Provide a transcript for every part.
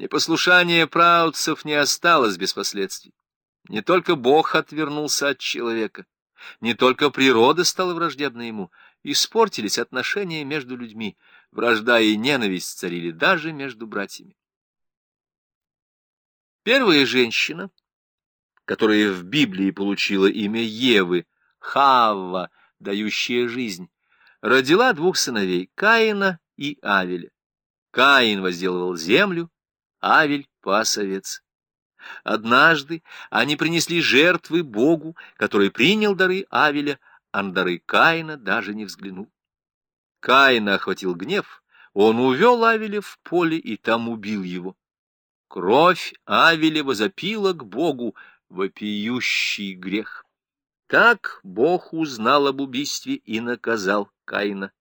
Непослушание праотцев не осталось без последствий. Не только Бог отвернулся от человека, не только природа стала враждебна ему, испортились отношения между людьми, вражда и ненависть царили даже между братьями. Первая женщина, которая в Библии получила имя Евы, Хавва, дающая жизнь, родила двух сыновей, Каина и Авеля. Каин возделывал землю, Авель пас овец. Однажды они принесли жертвы Богу, который принял дары Авеля, а на дары Каина даже не взглянул. Каина охватил гнев, он увел Авеля в поле и там убил его. Кровь Авеля возопила к Богу, вопиющий грех. Так Бог узнал об убийстве и наказал Каина.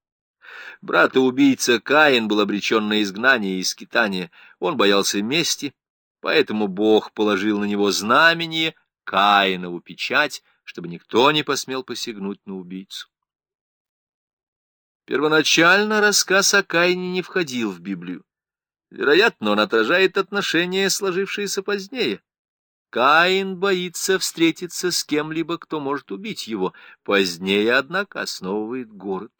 Брата-убийца Каин был обречен на изгнание и скитание. Он боялся мести, поэтому Бог положил на него знамение, Каинову печать, чтобы никто не посмел посягнуть на убийцу. Первоначально рассказ о Каине не входил в Библию. Вероятно, он отражает отношения, сложившиеся позднее. Каин боится встретиться с кем-либо, кто может убить его. Позднее, однако, основывает город.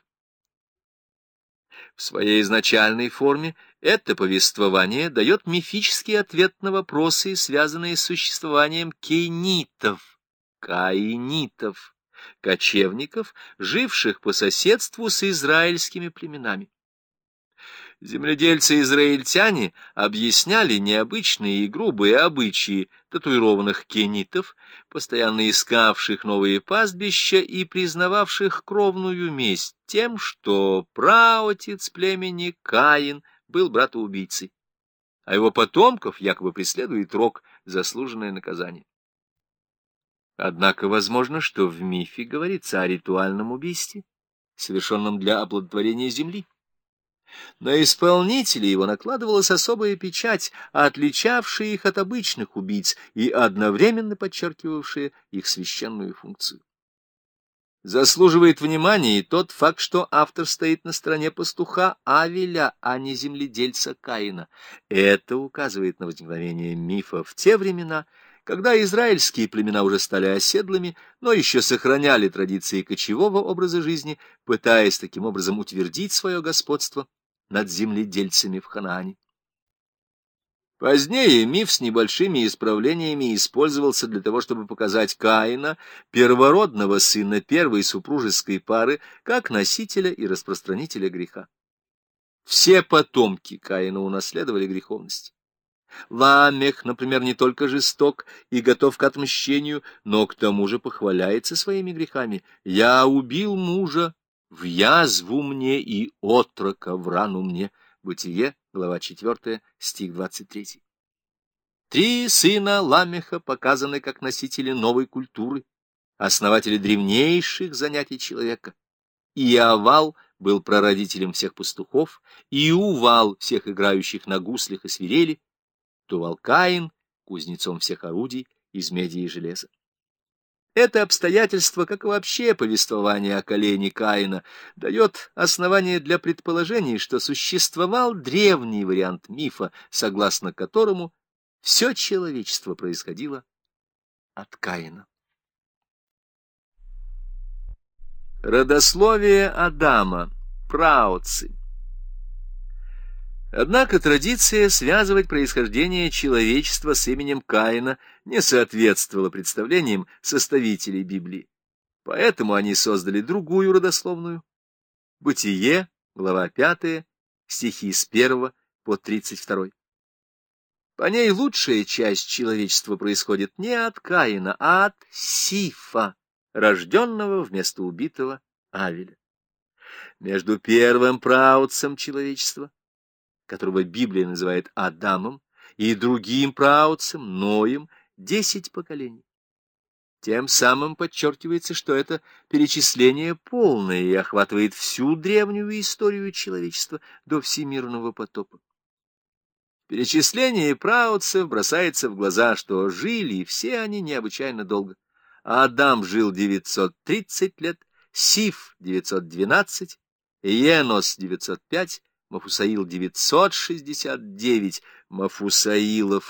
В своей изначальной форме это повествование дает мифический ответ на вопросы, связанные с существованием кейнитов, каинитов, кочевников, живших по соседству с израильскими племенами. Земледельцы-израильтяне объясняли необычные и грубые обычаи татуированных кенитов, постоянно искавших новые пастбища и признававших кровную месть тем, что праотец племени Каин был братоубийцей, а его потомков якобы преследует рок заслуженное наказание. Однако возможно, что в мифе говорится о ритуальном убийстве, совершенном для оплодотворения земли. На исполнителей его накладывалась особая печать, отличавшая их от обычных убийц и одновременно подчеркивавшая их священную функцию. Заслуживает внимания и тот факт, что автор стоит на стороне пастуха Авеля, а не земледельца Каина. Это указывает на возникновение мифа в те времена, когда израильские племена уже стали оседлыми, но еще сохраняли традиции кочевого образа жизни, пытаясь таким образом утвердить свое господство над земледельцами в Ханаане. Позднее миф с небольшими исправлениями использовался для того, чтобы показать Каина, первородного сына первой супружеской пары, как носителя и распространителя греха. Все потомки Каина унаследовали греховность. Ламех, например, не только жесток и готов к отмщению, но к тому же похваляется своими грехами. «Я убил мужа в язву мне и отрока в рану мне. Бытие, глава 4, стих 23. Три сына Ламеха показаны как носители новой культуры, основатели древнейших занятий человека. Иовал был прародителем всех пастухов, и Увал всех играющих на гуслях и свирели, Тувалкаин — кузнецом всех орудий из меди и железа. Это обстоятельство, как и вообще повествование о колене Каина, дает основание для предположений, что существовал древний вариант мифа, согласно которому все человечество происходило от Каина. Родословие Адама. Праотцы. Однако традиция связывать происхождение человечества с именем Каина не соответствовала представлениям составителей Библии. Поэтому они создали другую родословную. Бытие, глава 5, стихи с 1 по 32. По ней лучшая часть человечества происходит не от Каина, а от Сифа, рожденного вместо убитого Авеля. Между первым праотцем человечества которого Библия называет Адамом, и другим праотцем, Ноем, десять поколений. Тем самым подчеркивается, что это перечисление полное и охватывает всю древнюю историю человечества до всемирного потопа. Перечисление праотцев бросается в глаза, что жили все они необычайно долго. Адам жил 930 лет, Сиф — 912, Енос — 905, Мафусаил 969, Мафусаилов